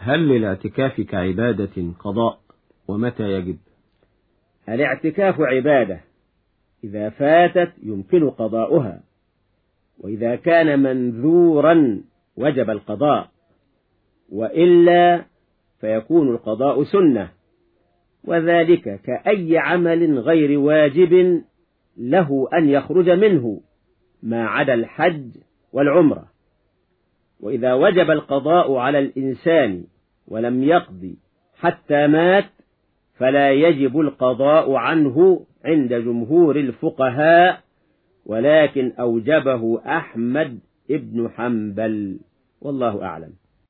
هل للاعتكاف كعبادة قضاء ومتى يجب؟ الاعتكاف عبادة. إذا فاتت يمكن قضاؤها. وإذا كان منذورا وجب القضاء. وإلا فيكون القضاء سنة. وذلك كأي عمل غير واجب له أن يخرج منه ما عدا الحج والعمرة. وإذا وجب القضاء على الإنسان ولم يقضي حتى مات فلا يجب القضاء عنه عند جمهور الفقهاء ولكن أوجبه أحمد ابن حنبل. والله أعلم.